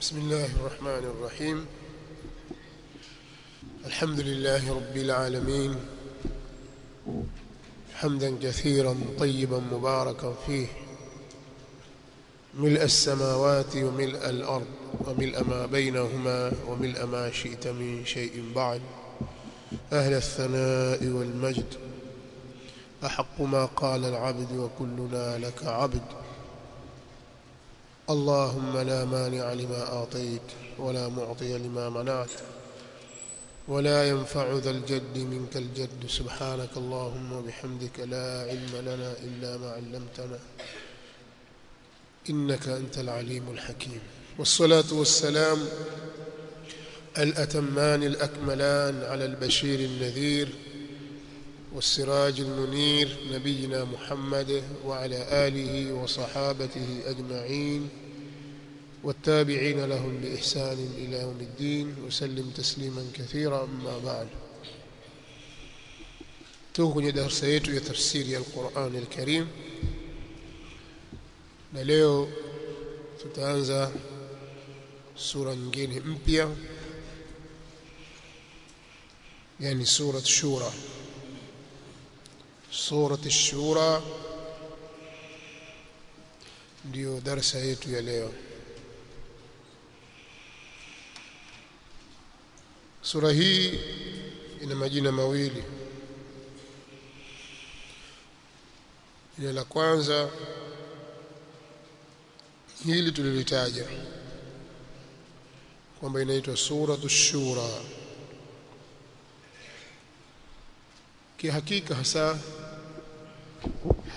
بسم الله الرحمن الرحيم. الحمد لله رب العالمين. حمدا كثيرا طيبا مباركا فيه. ملء السماوات وملء الأرض وملء ما بينهما وملء ما شئت من شيء بعد. أهل الثناء والمجد. أحق ما قال العبد وكلنا لك عبد. اللهم لا مانع لما أعطيت ولا معطي لما منعت ولا ينفع ذا الجد منك الجد سبحانك اللهم وبحمدك لا علم لنا إلا ما علمتنا إنك أنت العليم الحكيم والصلاة والسلام الأتمان الأكملان على البشير النذير والسراج المنير نبينا محمد وعلى آله وصحابته أجمعين والتابعين لهم بإحسان إلى يوم الدين وسلم تسليما كثيرا أما بعد. توكن درس yetu ya tafsiri ya Qur'an al-Karim na leo tutaanza sura سورة الشورى ndio darasa yetu ya leo sura hii ina majina mawili ile la kwanza hili tulilitaja kwamba inaitwa suratu shura kihakika hasa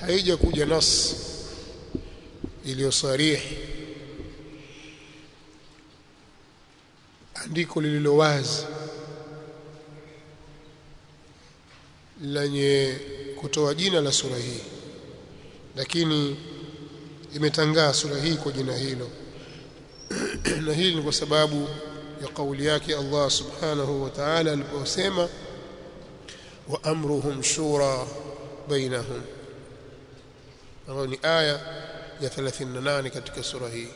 haija kuja nas iliyo sarihi andiko lililo wazi lenye kutoa jina la sura hii lakini imetangaa sura hii kwa jina hilo. Na hili ni kwa sababu ya kauli yake Allah subhanahu wa ta'ala aliposema wa amruhum shura bainahum. Ambayo ni aya ya 38 katika sura hii.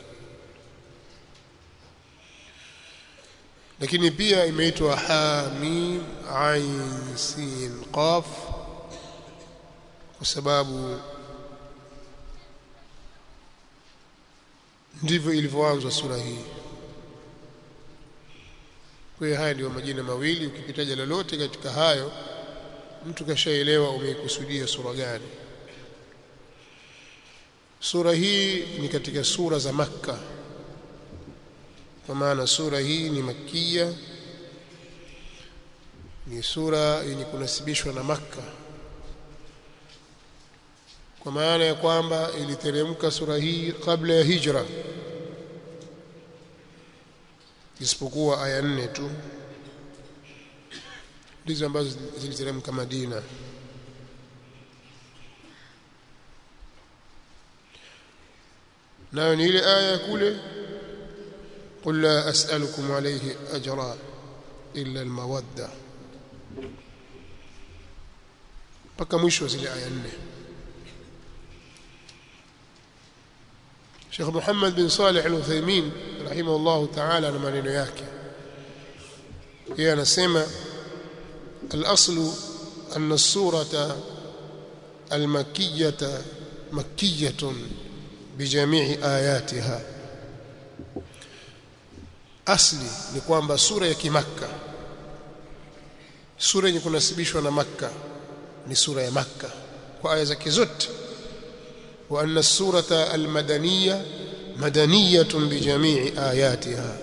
Lakini pia imeitwa hamim ain sin qaf kwa sababu ndivyo ilivyoanzwa sura hii. Kwa hiyo haya ndio majina mawili ukipitaja lolote katika hayo mtu kashaelewa umeikusudia sura gani. Sura hii ni katika sura za makka. Kwa maana sura hii ni makia ni sura yenye kunasibishwa na makka. Kwa maana ya kwamba iliteremka sura hii kabla ya hijra. Isipokuwa aya nne tu ndizo ambazo ziliteremka Madina nayo ni ile aya ya kule qul la as'alukum alayhi ajra illa almawadda mpaka mwisho zile aya nne Sheikh Muhammad bin Salih Al-Uthaymeen rahimahullah ta'ala na maneno yake yeye anasema الأصل أن السورة المكية مكية بجميع آياتها asli ni kwamba sura ya kimakka sura yenye kunasibishwa na makka ni sura ya makka kwa aya zake zote wa anna surata almadaniya madaniyatun bijamii ayatiha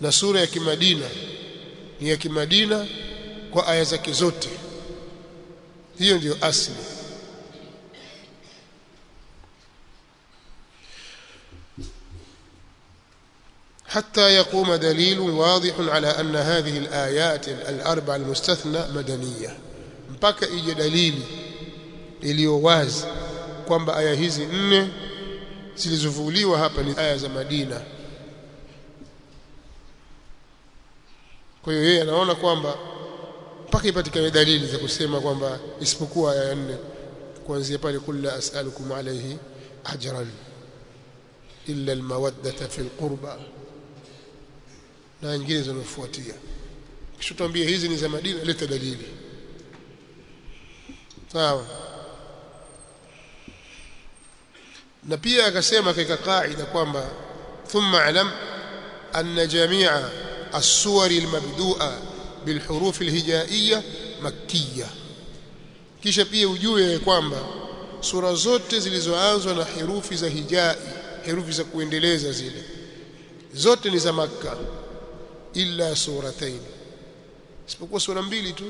na sura ya kimadina ni ya kimadina kwa aya zake zote hiyo ndiyo asli حتى يقوم دليل واضح على أن هذه الآيات الأربع المستثنى مدنية mpaka ije dalili iliyo wazi kwamba aya hizi nne zilizovuliwa hapa ni aya za Madina kwa hiyo yeye anaona kwamba mpaka ipatikane dalili za kusema kwamba isipokuwa aya nne kuanzia pale kullu as'alukum alayhi ajran illa almawaddata fil qurba na nyingine zinafuatia kisha tuambie hizi ni za Madina leta dalili. Sawa. Na pia akasema katika kaida kwamba thumma alam anna jami'a as-suwar al-mabdu'a bil huruf al-hijaiyya makkiyya kisha pia ujue kwamba sura zote zilizoanzwa na herufi za hijai herufi za kuendeleza zile zote ni za makka illa suratain isipokuwa sura mbili tu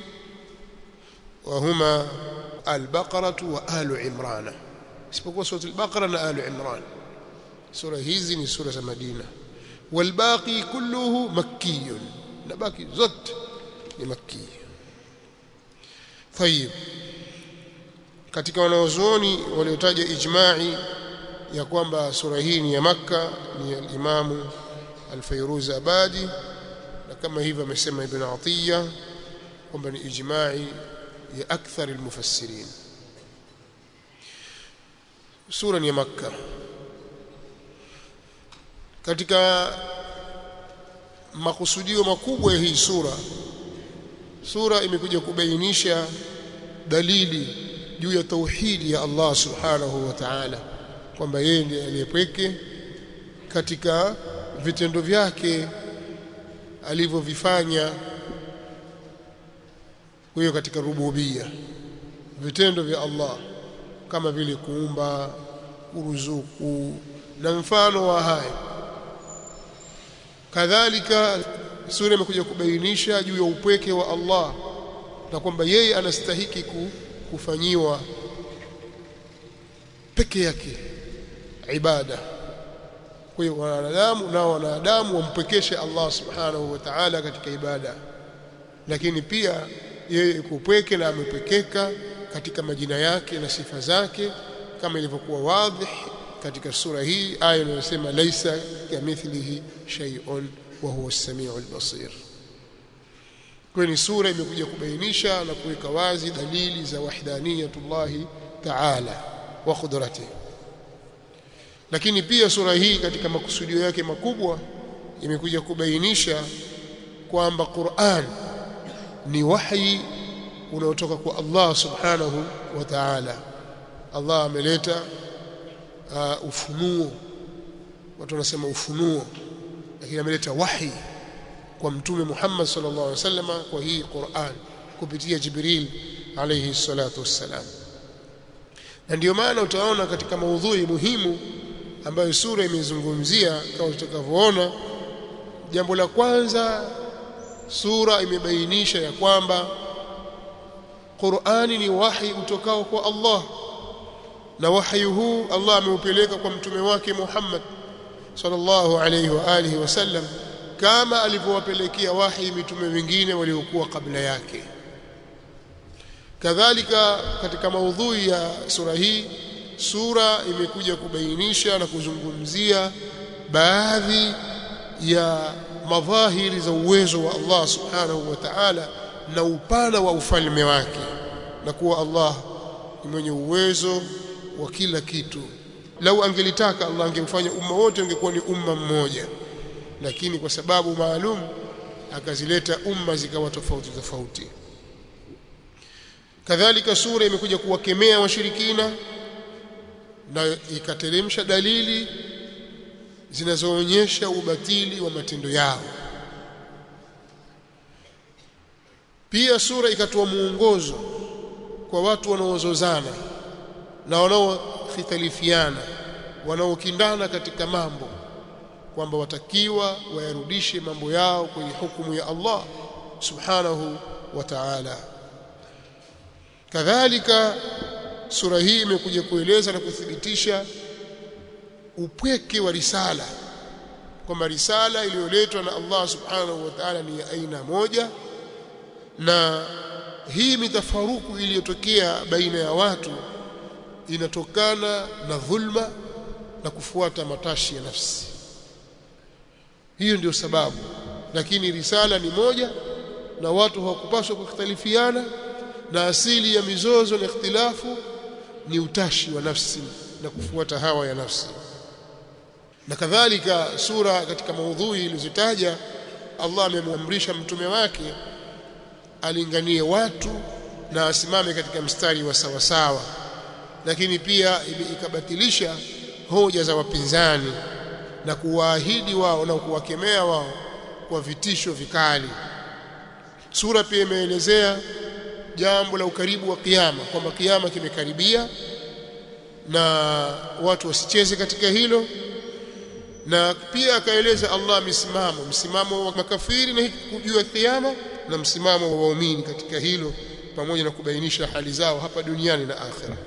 وهما البقرة وآل عمران isipokuwa sura al-Baqara na Al Imran sura hizi ni sura za Madina والباقي كله مكي na baki zote ni makki طيب katika wanaozuoni waliotaja ijma'i ya kwamba sura hii ni ya Makka ni al-Imamu al-Fayruz Abadi na kama hivyo amesema Ibn Atiyya kwamba ni ijma'i ya akthar al-mufassirin sura ni ya Makka katika makusudio makubwa ya hii sura sura imekuja kubainisha dalili juu ya tauhidi ya Allah subhanahu wa ta'ala kwamba yeye ndiye aliyepweke katika vitendo vyake alivyovifanya huyo katika rububia vitendo vya Allah kama vile kuumba kuruzuku na mfano wa haya kadhalika sura imekuja kubainisha juu ya upweke wa Allah na kwamba yeye anastahiki kufanyiwa peke yake ibada. Kwa hiyo wanadamu nao wanadamu wampwekeshe Allah subhanahu wa ta'ala katika ibada. Lakini pia yeye kupweke na amepwekeka katika majina yake na sifa zake kama ilivyokuwa wazi katika sura hii aya inayosema laisa kamithlihi shay'un wa huwa as-sami'ul basir. Kwa ni sura imekuja kubainisha na kuweka wazi dalili za wahdaniyatullahi ta'ala wa qudratihi. Lakini pia sura hii katika makusudio yake makubwa imekuja kubainisha kwamba Qur'an ni wahi unaotoka kwa Allah subhanahu wa ta'ala. Allah ameleta uh, ufunuo. Watu wanasema ufunuo lakini ameleta wahi kwa mtume Muhammad sallallahu alaihi wasallam kwa hii Qur'an kupitia Jibril alayhi salatu wassalam. Na ndio maana utaona katika maudhui muhimu ambayo sura imezungumzia kama tutakavyoona jambo la kwanza sura imebainisha ya kwamba Qur'ani ni wahi utokao kwa Allah. Na wahi huu Allah ameupeleka kwa mtume wake Muhammad sallallahu alayhi wa alihi wasallam kama alivyowapelekea wahi mitume wengine waliokuwa kabla yake. Kadhalika katika maudhui ya sura hii sura imekuja kubainisha na kuzungumzia baadhi ya madhahiri za uwezo wa Allah subhanahu wa ta'ala na upana wa ufalme wake na kuwa Allah ni mwenye uwezo wa kila kitu lau angelitaka Allah angemfanya umma wote ungekuwa ni umma mmoja. Lakini kwa sababu maalum akazileta umma zikawa tofauti tofauti. Kadhalika sura imekuja kuwakemea washirikina na ikateremsha dalili zinazoonyesha ubatili wa matendo yao. Pia sura ikatoa muongozo kwa watu wanaozozana na wanaokhitalifiana wanaokindana katika mambo kwamba watakiwa wayarudishe mambo yao kwenye hukumu ya Allah subhanahu wa ta'ala. Kadhalika sura hii imekuja kueleza na kuthibitisha upweke wa risala kwamba risala iliyoletwa na Allah subhanahu wa ta'ala ni ya aina moja na hii mitafaruku iliyotokea baina ya watu inatokana na dhulma na kufuata matashi ya nafsi. Hiyo ndio sababu. Lakini risala ni moja na watu hawakupaswa kukhtalifiana na asili ya mizozo na ikhtilafu ni utashi wa nafsi na kufuata hawa ya nafsi. Na kadhalika sura katika maudhui ilizotaja Allah amemwamrisha mtume wake alinganie watu na asimame katika mstari wa sawasawa lakini pia ikabatilisha hoja za wapinzani na kuwaahidi wao na kuwakemea wao kwa vitisho vikali. Sura pia imeelezea jambo la ukaribu wa kiyama kwamba kiyama kimekaribia na watu wasicheze katika hilo. Na pia akaeleza Allah misimamo msimamo wa makafiri na kujua kiyama na msimamo wa waumini katika hilo pamoja na kubainisha hali zao hapa duniani na akhera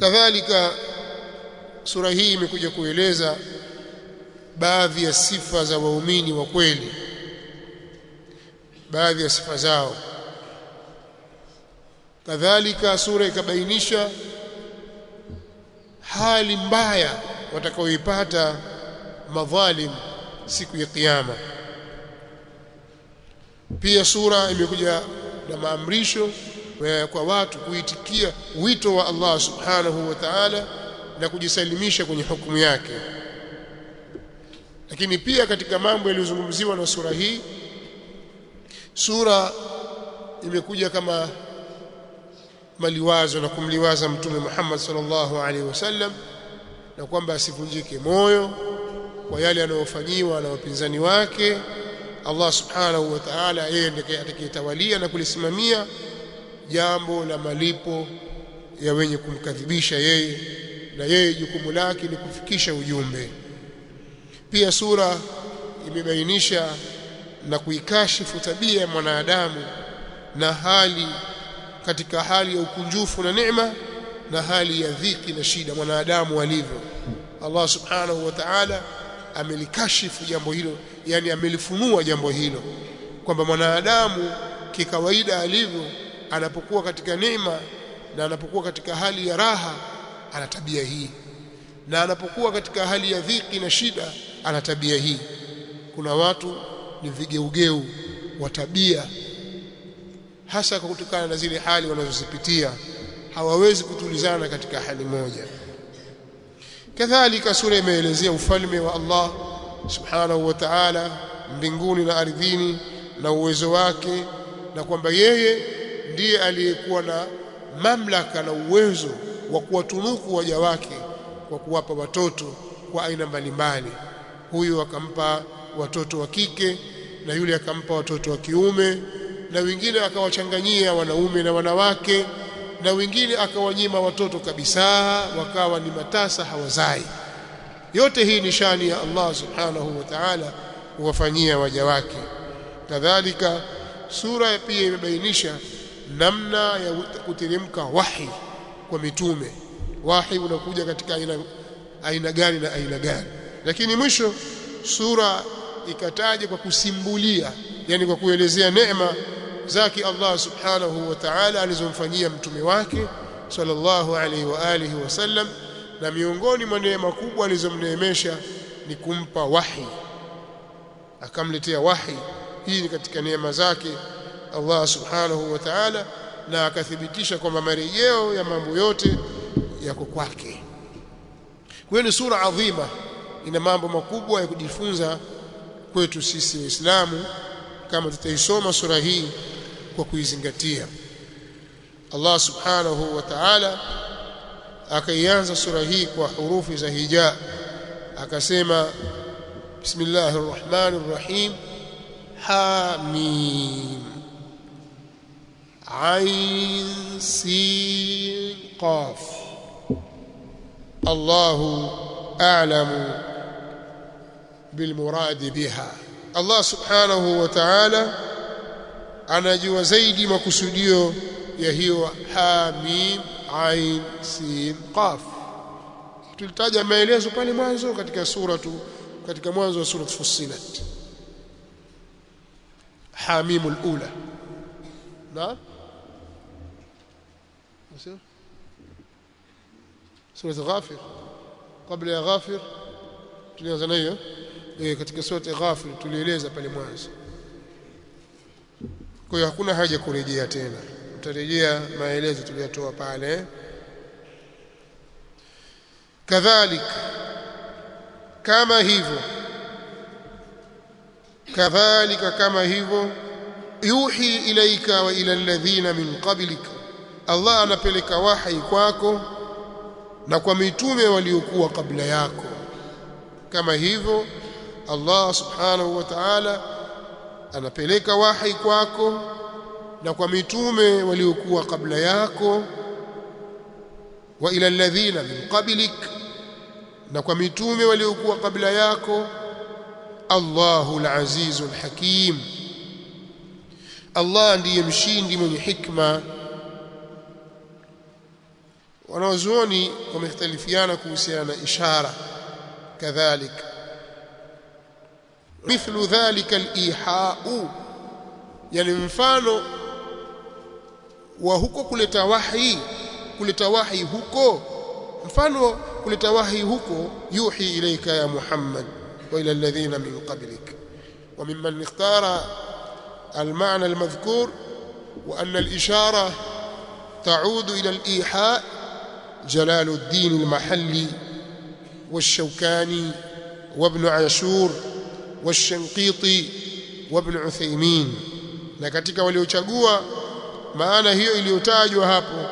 kadhalika sura hii imekuja kueleza baadhi ya sifa za waumini wa kweli. Baadhi ya sifa zao. Kadhalika sura ikabainisha hali mbaya watakaoipata madhalim siku ya kiyama. Pia sura imekuja na maamrisho kwa watu kuitikia wito wa Allah subhanahu wa ta'ala na kujisalimisha kwenye hukumu yake. Lakini pia katika mambo yaliyozungumziwa na sura hii sura imekuja kama maliwazo na kumliwaza mtume Muhammad sallallahu alaihi wasallam na kwamba asivunjike moyo kwa yale anayofanyiwa na wapinzani wake. Allah subhanahu wa ta'ala yeye ndiye atakayetawalia na kulisimamia jambo la malipo ya wenye kumkadhibisha yeye na yeye jukumu lake ni kufikisha ujumbe. Pia sura imebainisha na kuikashifu tabia ya mwanadamu na hali katika hali ya ukunjufu na neema na hali ya dhiki na shida mwanadamu alivyo. Allah subhanahu wa ta'ala amelikashifu jambo hilo yani amelifunua jambo hilo kwamba mwanadamu kikawaida alivyo anapokuwa katika neema na anapokuwa katika hali ya raha ana tabia hii. Na anapokuwa katika hali ya dhiki na shida ana tabia hii. Kuna watu ni vigeugeu wa tabia hasa kwa kutokana na zile hali wanazozipitia. Hawawezi kutulizana katika hali moja. Kadhalika sura imeelezea ufalme wa Allah subhanahu wa ta'ala mbinguni na ardhini na uwezo wake na kwamba yeye ndiye aliyekuwa na mamlaka na uwezo wa kuwatunuku waja wake kwa kuwapa watoto kwa aina mbalimbali. Huyu akampa watoto wa kike na yule akampa watoto wa kiume na wengine akawachanganyia wanaume na wanawake na wengine akawanyima watoto kabisa wakawa ni matasa hawazai. Yote hii ni shani ya Allah subhanahu wa ta'ala kuwafanyia waja wake. Kadhalika sura pia imebainisha namna ya kuteremka wahi kwa mitume. Wahi unakuja katika aina aina gani na aina gani. Lakini mwisho sura ikataja kwa kusimbulia yani kwa kuelezea neema zake Allah subhanahu wa ta'ala alizomfanyia mtume wake sallallahu alaihi wa alihi wasallam na miongoni mwa neema kubwa alizomneemesha ni kumpa wahi. Akamletea wahi. Hii ni katika neema zake Allah subhanahu wa ta'ala na akathibitisha kwamba marejeo ya mambo yote yako kwake. Kwa ni sura adhima ina mambo makubwa ya kujifunza kwetu sisi waislamu kama tutaisoma sura hii kwa kuizingatia. Allah subhanahu wa ta'ala akaianza sura hii kwa hurufi za hija akasema bismillahir rahmanir rahim hamim ain sin qaf. Allahu a'lamu bilmuradi biha. Allah subhanahu wa ta'ala anajua zaidi makusudio ya hiyo hamim ain sin qaf. Tulitaja maelezo pale mwanzo katika sura tu katika mwanzo wa sura Fussilat. Hamimul ula. Na sura ghafir kabla ya ghafir tulianza nayo eh katika sura ghafir tulieleza pale mwanzo kwa hiyo hakuna haja kurejea tena tutarejea maelezo tuliyotoa pale kadhalika kama hivyo kadhalika kama hivyo yuhi ilaika wa ila alladhina min qablika Allah anapeleka wahi kwako na kwa mitume waliokuwa kabla yako. Kama hivyo Allah subhanahu wa ta'ala anapeleka wahi kwako na kwa mitume waliokuwa kabla yako. Wa ila alladhina min qablik na kwa mitume waliokuwa kabla yako. Allahu al-Azizu al-Hakim Allah ndiye mshindi mwenye hikma wanaozuoni wamekhtalifiana kuhusiana na ishara kadhalika mithlu dhalika al-iha'u yani mfano wa huko kuleta wahi kuleta wahi huko mfano kuleta wahi huko yuhi ilaika ya Muhammad wa ila alladhina min qablik wa mimman ikhtara المعنى المذكور وأن الإشارة تعود إلى الإيحاء جلال الدين المحلي والشوكاني وابن عاشور والشنقيطي وابن عثيمين na katika waliochagua maana hiyo iliyotajwa hapo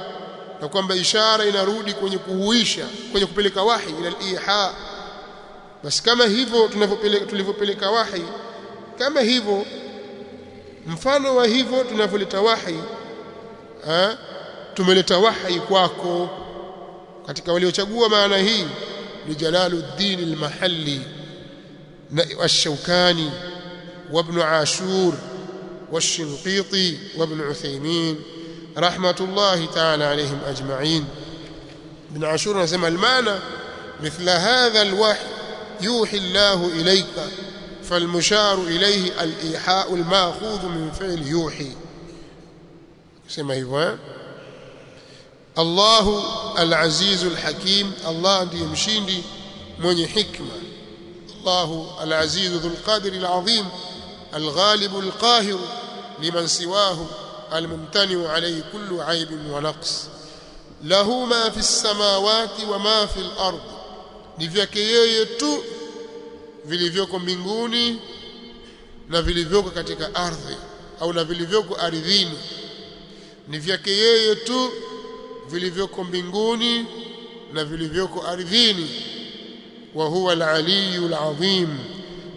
na kwamba ishara inarudi kwenye kuhuisha kwenye kupeleka wahi ila al-iha basi kama hivyo tunavyopeleka tulivyopeleka wahi kama hivyo mfano wa hivyo tunavyoleta wahi eh tumeleta wahi kwako Katika waliochagua maana hii ni Jalaluddin al-Mahalli na ash-Shawkani wa ibn Ashur والشنقيطي وابن عثيمين رحمة الله تعالى عليهم أجمعين ابن عاشور نسمى المعنى مثل هذا الوحي يوحي الله إليك فالمشار إليه الإيحاء المأخوذ من فعل يوحي سمى هيفوان الله العزيز الحكيم الله ndiye mshindi mwenye hikma الله العزيز ذو القدر العظيم الغالب القاهر لمن سواه الممتنع عليه كل عيب ونقص له ما في السماوات وما في الأرض ni vyake yeye tu vilivyoko mbinguni na vilivyoko katika ardhi au na vilivyoko ardhini ni vyake yeye tu vilivyoko mbinguni na vilivyoko ardhini wa huwa al-aliyyu al-azim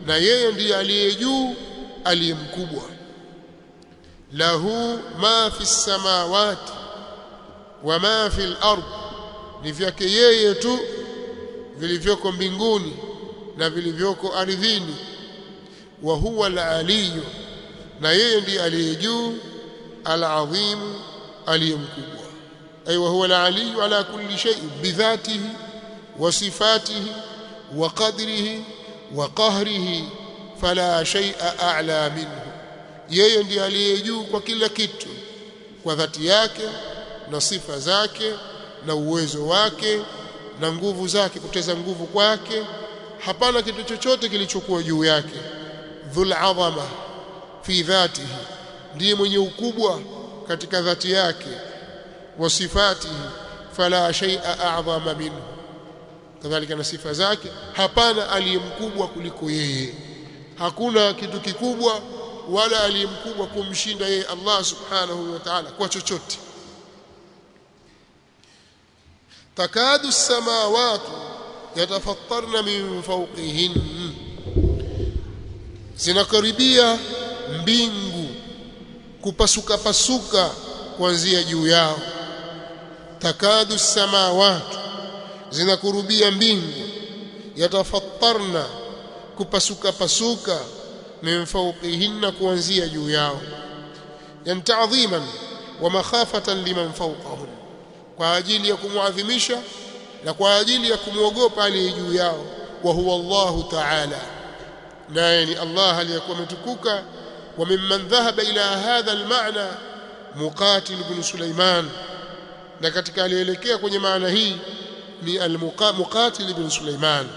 na yeye ndiye aliye juu aliye mkubwa. Lahu ma fi samawati wa ma fi al-ard ni vyake yeye tu vilivyoko mbinguni na vilivyoko ardhini. Wa huwa al-aliyyu na yeye ndiye aliye juu al-azim aliye mkubwa ay وهو العلي على كل شيء بذاته وصفاته وقدره وقهره فلا شيء qadrihi منه yeye ndiye aliye juu kwa kila kitu kwa dhati yake na sifa zake na uwezo wake na nguvu zake kuteza nguvu kwake. Hapana kitu chochote kilichokuwa juu yake. Dhul azama fi dhatihi ndiye mwenye ukubwa katika dhati yake wa فلا fala shay'a منه kadhalika na sifa zake hapana aliyemkubwa kuliko yeye. Hakuna kitu kikubwa wala aliyemkubwa kumshinda yeye Allah subhanahu wa ta'ala kwa chochote. Takadu as-samawati yatafattarna min fawqihin. Zinakaribia mbingu kupasuka pasuka kuanzia juu yao takadu as-samawati zinakurubia mbingu yatafattarna kupasuka pasuka min fawqihinna kuanzia juu yao. Yan ta'dhiman wa makhafatan liman fawqahum kwa ajili ya kumuadhimisha na kwa ajili ya kumwogopa aliye juu yao wa huwa Allah ta'ala. Naye ni Allah aliyekuwa ametukuka wa mimman dhahaba ila hadha al-ma'na muqatil ibn Sulaiman na katika alielekea kwenye maana hii ni al-muqatil ibn Sulaiman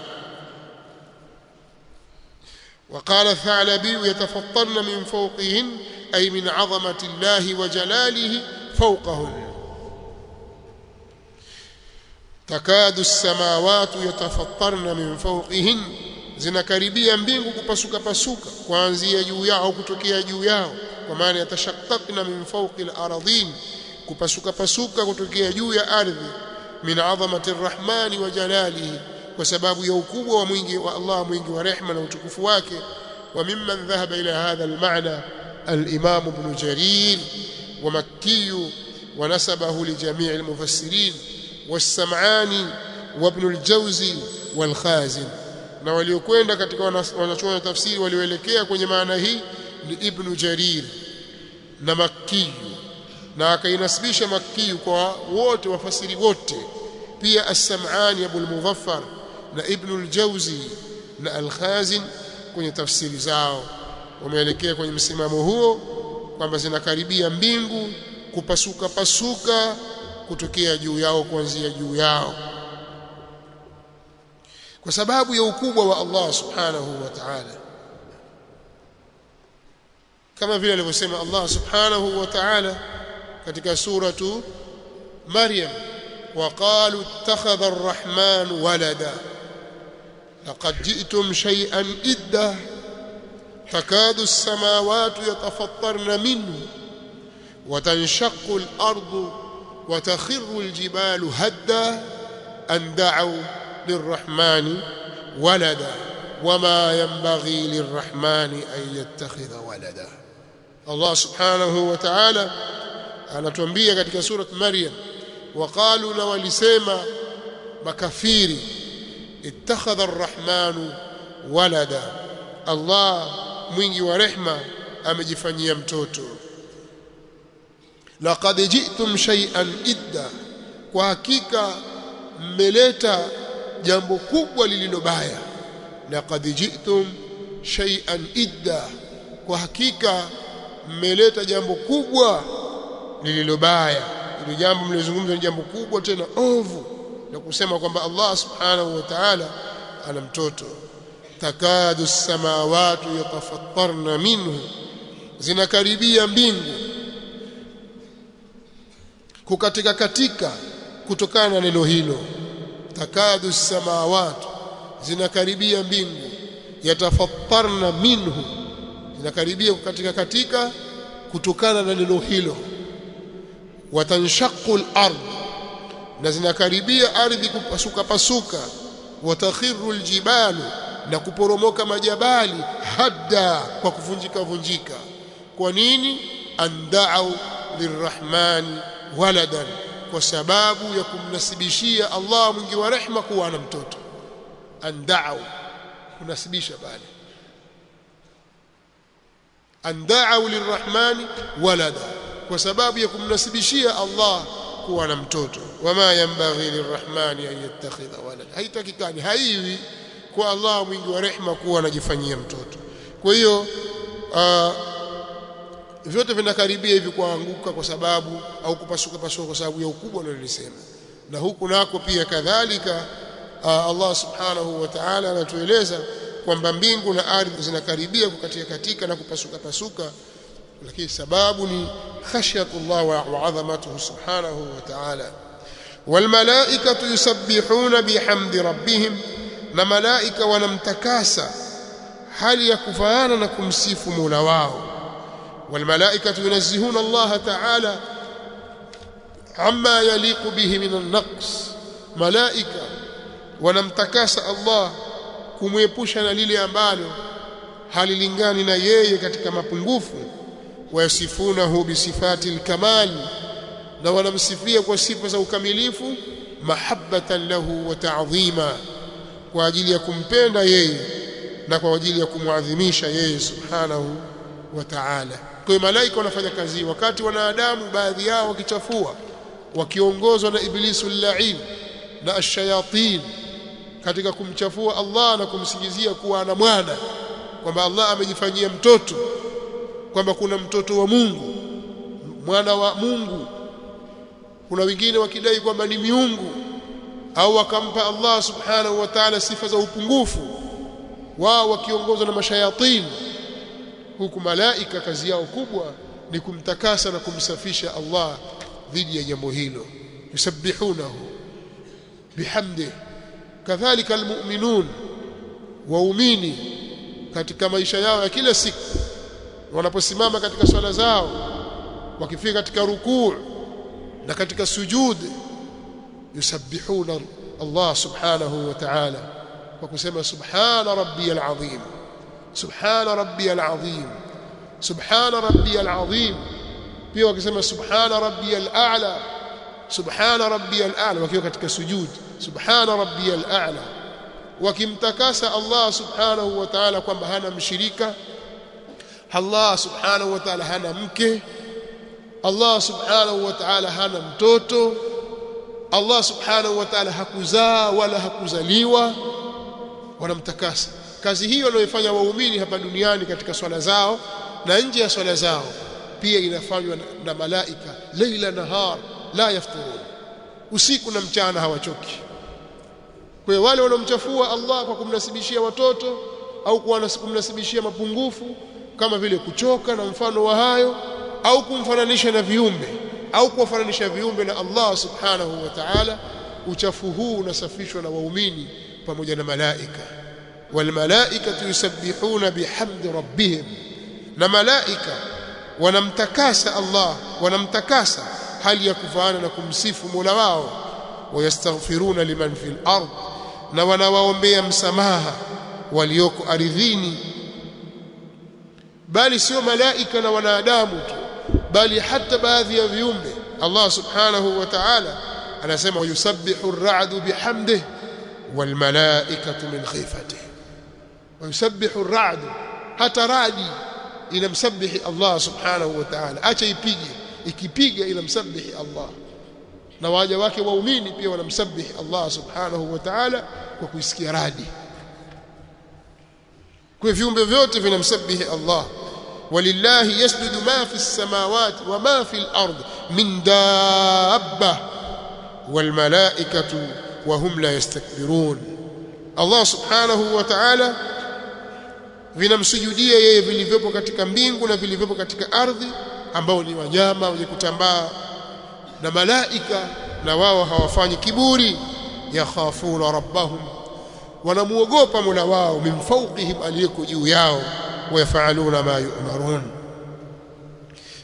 وقال الثعلبي يتفطرن من فوقهن أي من عظمة الله وجلاله فوقهن takadu samawati yatafattarna min fawqihin zinakaribia mbingu kupasuka pasuka kuanzia juu yao kutokea juu yao kwa maana yatashaqqaqna min fawqi al-ardhin kupasuka pasuka kutokea juu ya ardhi min adhamati rahmani wa jalalihi kwa sababu ya ukubwa wa mwingi wa Allah mwingi wa rehma na utukufu wake. Wa mimman dhahaba ila hadha almaana alimamu al-imam ibn jarir wa makki wa nasabahu li jami' al-mufassirin was-sam'ani wa ibn al-jawzi na waliokwenda katika wanachuoni tafsiri walioelekea kwenye maana hii ni ibn jarir na makki na akainasibisha makki kwa wote wafasiri wote pia as-sam'ani abu al-muzaffar na ibn al-jawzi na al-khazin kwenye tafsiri zao. Wameelekea kwenye msimamo huo kwamba zinakaribia mbingu kupasuka pasuka kutokea juu yao kuanzia juu yao. Kwa sababu ya ukubwa wa Allah subhanahu wa ta'ala. Kama vile alivyosema Allah subhanahu wa ta'ala katika sura tu Maryam waqalu ittakhadha ar-rahman walada laqad ji'tum shay'an idda takadu as-samawati yatafattarna minhu wa watanshaqu al-ardu wa watakhiru al-jibalu hadda an da'u للرحمن ولدا وما ينبغي an yattakhidha walada Allah subhanahu wa ta'ala anatuambia katika surat Maryam waqalu na walisema makafiri ittakhadha arrahmanu walada Allah mwingi wa rehma amejifanyia mtoto. Laqad ji'tum shay'an idda kwa hakika mmeleta jambo kubwa lililobaya laqad ji'tum shay'an idda kwa hakika mmeleta jambo kubwa lililobaya. Ili jambo mlizungumza ni jambo kubwa tena ovu na kusema kwamba Allah subhanahu wa ta'ala ana mtoto. Takadu samawati yatafattarna minhu. Zinakaribia mbingu. Kukatika katika kutokana na neno hilo. Takadu samawati zinakaribia mbingu. Yatafattarna minhu. Zinakaribia kukatika katika kutokana na neno hilo watanshaqu al-ard na zinakaribia ardhi kupasuka pasuka. Watakhiru aljibalu na kuporomoka majabali hadda kwa kuvunjika vunjika. Kwa nini? Andau lirrahmani waladan kwa sababu ya kumnasibishia Allah mwingi wa rehma kuwa na mtoto. Andau kunasibisha bali. Andau lirrahmani walada kwa sababu ya kumnasibishia Allah kuwa na mtoto. Wama yanbaghi lirrahmani an yattakhidha walada haitakikani haiwi kwa Allah mwingi wa rehma kuwa anajifanyia mtoto. Kwa hiyo uh, vyote vinakaribia hivi kuanguka kwa sababu au kupasuka pasuka kwa sababu ya ukubwa nilisema na huku nako pia kadhalika uh, Allah subhanahu wa ta'ala anatueleza kwamba mbingu na ardhi zinakaribia kukatika katika na kupasuka pasuka lakini sababu ni khashyatullah wa adhamatuhu subhanahu wa ta'ala. Wal malaikatu yusabbihuna bihamdi rabbihim na malaika wanamtakasa hali ya kufaana na kumsifu mula wao. Wal malaikatu yunazzihuna Allah ta'ala amma yaliqu bihi min an-naqs. Malaika wanamtakasa Allah kumwepusha na lile ambalo halilingani na yeye katika mapungufu wayasifunahu bisifati alkamal na wanamsifia kwa sifa za ukamilifu mahabbatan lahu wa ta'dhima kwa ajili ya kumpenda yeye na kwa ajili ya kumwadhimisha yeye subhanahu wa ta'ala. Kwa malaika wanafanya kazi wakati wanadamu baadhi yao wakichafua wakiongozwa na iblisu lain na ashayatin katika kumchafua Allah na kumsingizia kuwa ana mwana kwamba Allah amejifanyia mtoto kwamba kuna mtoto wa Mungu mwana wa Mungu. Kuna wengine wakidai kwamba ni miungu au wakampa Allah subhanahu wa ta'ala sifa za upungufu wao wakiongozwa na mashayatin huku malaika kazi yao kubwa ni kumtakasa na kumsafisha Allah dhidi ya jambo hilo. Yusabbihunahu bihamdi. Kadhalika almu'minun waumini katika maisha yao ya kila siku wanaposimama katika swala zao wakifika katika rukuu na katika sujud yusabbihuna Allah subhanahu wa ta'ala kwa kusema subhana rabbiyal azim subhana rabbiyal azim subhana rabbiyal azim. Pia wakisema subhana rabbiyal a'la subhana rabbiyal a'la wakiwa katika sujud subhana rabbiyal a'la. Wakimtakasa Allah subhanahu wa ta'ala kwamba hana mshirika Allah subhanahu wa ta'ala hana mke. Allah subhanahu wa ta'ala hana mtoto. Allah subhanahu wa ta'ala hakuzaa wala hakuzaliwa. Wanamtakasa. Kazi hiyo wanayofanya waumini hapa duniani katika swala zao na nje ya swala zao pia inafanywa na, malaika. Leila nahar la yafturun. Usiku na mchana hawachoki. Kwa wale wanaomchafua Allah kwa kumnasibishia watoto au kwa kumnasibishia mapungufu kama vile kuchoka na mfano wa hayo au kumfananisha na viumbe au kuwafananisha viumbe na Allah subhanahu wa ta'ala uchafu huu unasafishwa na waumini pamoja na malaika. Walmalaikatu yusabbihuna bihamdi rabbihim. Na malaika wanamtakasa Allah wanamtakasa hali ya kufaana na kumsifu Mola wao. Wayastaghfiruna liman fil ard. Na wanawaombea msamaha walioko ardhini bali sio malaika na wanadamu tu bali hata baadhi ya viumbe. Allah subhanahu wa ta'ala anasema yusabbihu ar-ra'du bihamdihi wal malaikatu min khifatihi. Yusabbihu ar-ra'du hata radi inamsabihi Allah subhanahu wa ta'ala. Acha ipige ikipiga inamsabihi Allah. Na waja wake waumini pia wanamsabihi Allah subhanahu wa ta'ala kwa kuisikia radi kwa viumbe vyote vinamsabihi Allah walillahi yasjudu ma fi samawati wa ma fi al-ard min dabba wal malaikatu wa hum la yastakbirun Allah subhanahu wa ta'ala vinamsujudia yeye vilivyopo katika mbingu na vilivyopo katika ardhi ambao ni wanyama wenye kutambaa na malaika na wao hawafanyi kiburi yakhafuna rabbahum wanamuogopa Mola wao min fawqihim aliyeko juu yao wayafaluna ma yu'marun.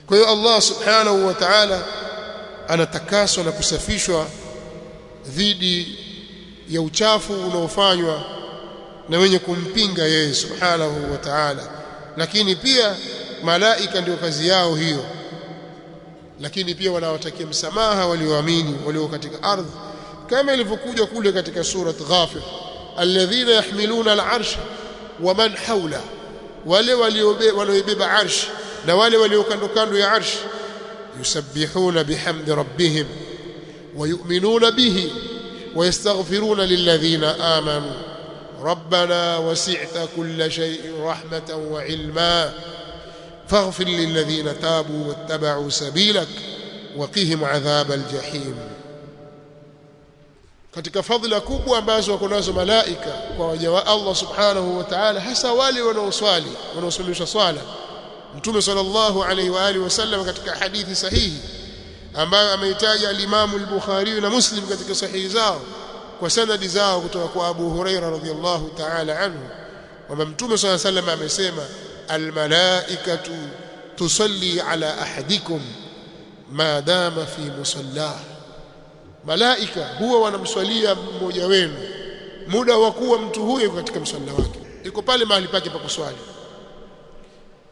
Kwa hiyo Allah subhanahu wa ta'ala anatakaswa na kusafishwa dhidi ya uchafu unaofanywa na wenye kumpinga yeye subhanahu wa ta'ala. Lakini pia malaika ndio kazi yao hiyo. Lakini pia wanawatakia msamaha walioamini walio katika ardhi. Kama ilivyokuja kule katika surat ghafir yahmiluna al'arsh wa man hawla wale waliobeba arsh na wale walio kando ya arsh yusabbihuna bihamdi rabbihim ويؤمنون به ويستغفرون للذين آمنوا ربنا وسعت كل شيء رحمة وعلما فاغفر للذين تابوا واتبعوا سبيلك وقهم عذاب الجحيم katika fadhila kubwa ambazo wako nazo malaika kwa waja wa Allah subhanahu wa ta'ala hasa wale wanaoswali wanaosomesha swala mtume sallallahu alaihi wa alihi wasallam katika hadithi sahihi ambayo ameitaja al-Imam al-Bukhari na Muslim katika sahihi zao kwa sanadi zao kutoka kwa Abu Huraira radhiyallahu ta'ala anhu kwamba Mtume الله عليه وسلم amesema al-malaikatu tusalli ala ahadikum ma dama fi musallah malaika huwa wanamswalia mmoja wenu. Muda wa kuwa mtu huyo katika msalla wake. Iko pale mahali pake pa kuswali.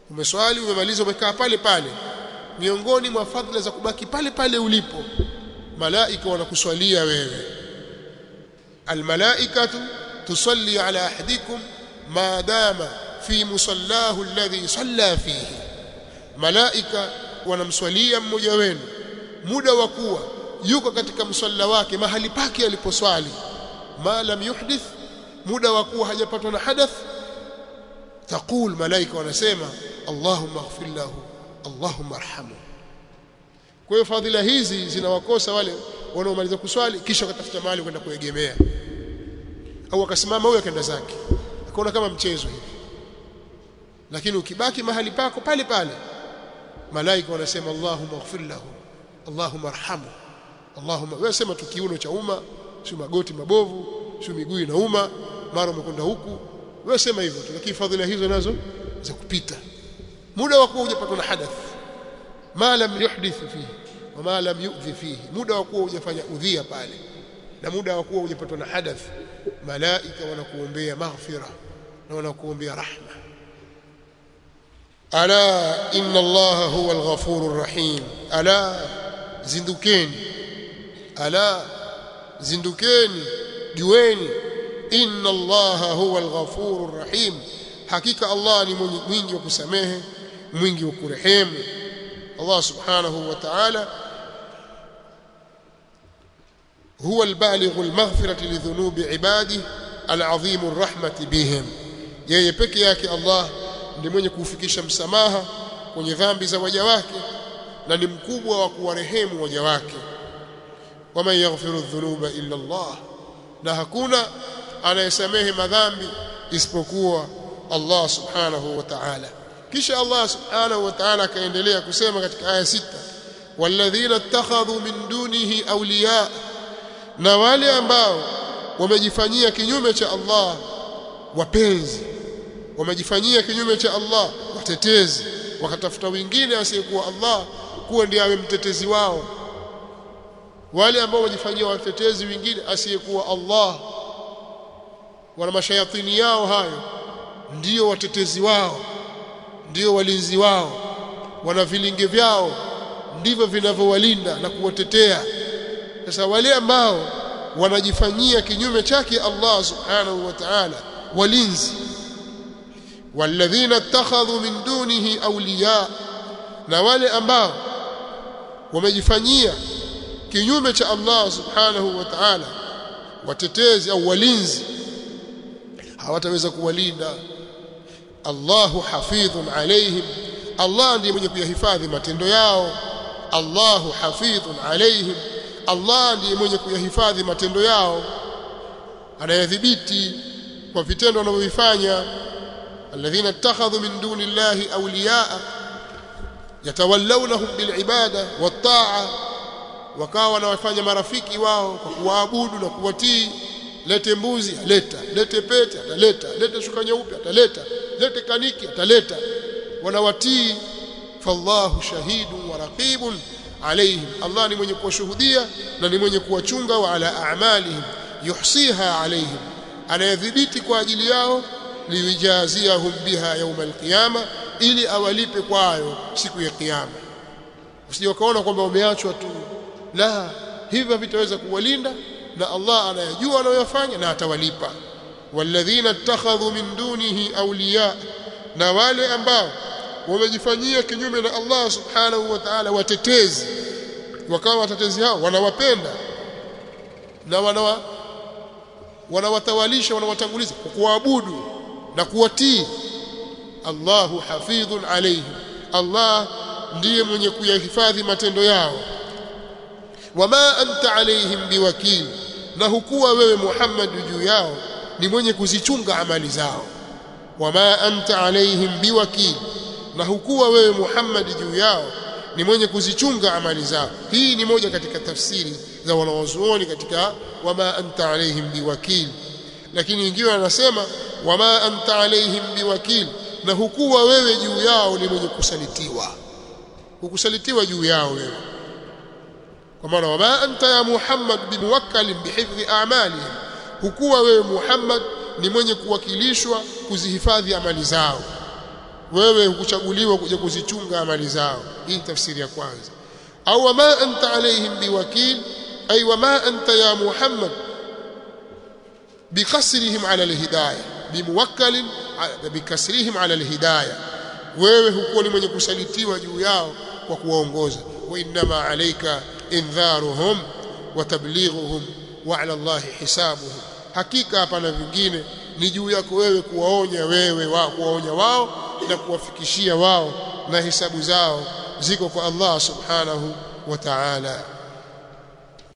Umeswali umemaliza umekaa pale pale. Miongoni mwa fadhila za kubaki pale pale ulipo malaika wanakuswalia wewe. Almalaikatu tusalli ala ahadikum ma dama fi musallahu alladhi salla fihi. Malaika wanamswalia mmoja wenu. Muda wa kuwa yuko katika msalla wake mahali pake aliposwali. Ma lam yuhdith muda wa kuwa hajapatwa na hadath. Taqul malaika wanasema allahumma ighfir lahu allahumma arhamu. Kwa hiyo fadhila hizi zinawakosa wale wanaomaliza kuswali kisha wakatafuta mahali kwenda kuegemea. Au akasimama huyo akaenda zake. Akaona kama mchezo hivi. Lakini ukibaki mahali pako pale pale malaika wanasema allahumma ighfir lahu allahumma arhamu allahumma. Wewe sema tu kiuno cha umma sio magoti mabovu sio miguu inauma mara umekwenda huku. Wewe sema hivyo tu lakini fadhila hizo nazo za kupita. Muda wa kuwa hujapatwa na hadath. Ma lam yuhdith fihi wa ma lam yu'dhi fihi. Muda wa kuwa hujafanya udhia pale na muda wa kuwa hujapatwa na hadath malaika wanakuombea maghfira na wanakuombea rahma. Ala inna allaha huwa alghafurur rahim. Ala zindukeni ala zindukeni jueni inna allaha huwa alghafurur rahim hakika allah ni mwingi wa kusamehe mwingi wa kurehemu allah subhanahu wa ta'ala هو البالغ المغفرة لذنوب عباده العظيم الرحمة بهم yeye peke yake Allah ndiye mwenye kufikisha msamaha kwenye dhambi za waja wake na ni mkubwa wa kuwarehemu waja wake waman yaghfiru dhunuba illa Allah na hakuna anayesamehe madhambi isipokuwa Allah subhanahu wa ta'ala. Kisha Allah subhanahu wa ta'ala akaendelea kusema katika aya sita walladhina ittakhadhu min dunihi awliya. Na wale ambao wamejifanyia kinyume cha Allah wapenzi. Wamejifanyia kinyume cha Allah watetezi. Wakatafuta wengine asiyekuwa Allah kuwa ndiye awe mtetezi wao wale ambao wajifanyia watetezi wengine asiyekuwa Allah wana mashayatini yao hayo ndio watetezi wao ndio walinzi wao wana vilinge vyao ndivyo vinavyowalinda na kuwatetea. Sasa wale ambao wanajifanyia kinyume chake Allah subhanahu wa ta'ala walinzi. Walladhina takhadhu min dunihi awliya na wale ambao wamejifanyia kinyume cha Allah subhanahu wa ta'ala watetezi au walinzi hawataweza kuwalinda. Allahu hafidhun alaihim Allah ndiye mwenye kuyahifadhi matendo yao. Allahu hafidhun alaihim Allah ndiye mwenye kuyahifadhi matendo yao. Anayadhibiti kwa vitendo wanavyofanya alladhina ittakhadhu min duni llahi awliyaa yatawallawnahum bilibada wataa wakawa wanawafanya marafiki wao kwa kuwaabudu na kuwatii. Lete mbuzi aleta lete pete ataleta. Lete shuka nyeupe ataleta. Lete kaniki ataleta. Wanawatii. Fallahu shahidu wa raqibun alaihim Allah ni mwenye kuwashuhudia na ni mwenye kuwachunga wa ala a'malihim. Yuhsiha alaihim anayadhibiti kwa ajili yao liwijaziahum biha yawm alqiyama ili awalipe kwayo siku ya kiyama. Usije kwamba umeachwa tu la hivyo vitaweza kuwalinda na Allah anayajua wanayofanya na atawalipa. Walladhina ittakhadhu min dunihi awliya na wale ambao wamejifanyia kinyume na Allah subhanahu wa ta'ala watetezi. Wakawa watetezi hao wanawapenda na wanawa wanawatawalisha wanawatanguliza kwa kuabudu na kuwatii. Allahu hafidhun alayhim. Allah ndiye mwenye kuyahifadhi matendo yao wama anta alaihim biwakil na hukuwa wewe Muhammad juu yao ni mwenye kuzichunga amali zao. Wama anta alaihim biwakil na hukuwa wewe Muhammad juu yao ni mwenye kuzichunga amali zao. Hii ni moja katika tafsiri za wanawazuoni katika wama anta alaihim biwakil. Lakini wengine wanasema wama anta alaihim biwakil na hukuwa wewe juu yao ni mwenye kusalitiwa. Hukusalitiwa juu yao wewe kwa maana wama anta ya Muhammad bimuwakkalin bihifdhi a'malihim hukuwa wewe Muhammad ni mwenye kuwakilishwa kuzihifadhi amali zao. Wewe hukuchaguliwa kuja kuzichunga amali zao. Hii tafsiri ya kwanza. Au wama anta alaihim biwakil ay wama anta ya Muhammad bikasrihim ala alhidayah bimuwakkalin bikasrihim ala alhidayah. Wewe hukuwa ni mwenye kusalitiwa juu yao kwa kuwaongoza. Wa alaika indharuhum wa tablighuhum wa ala Allah hisabuhum. Hakika hapana vingine ni juu yako wewe kuwaonya wewe wa kuwaonya wao na kuwafikishia wao na hisabu zao ziko kwa Allah subhanahu wa ta'ala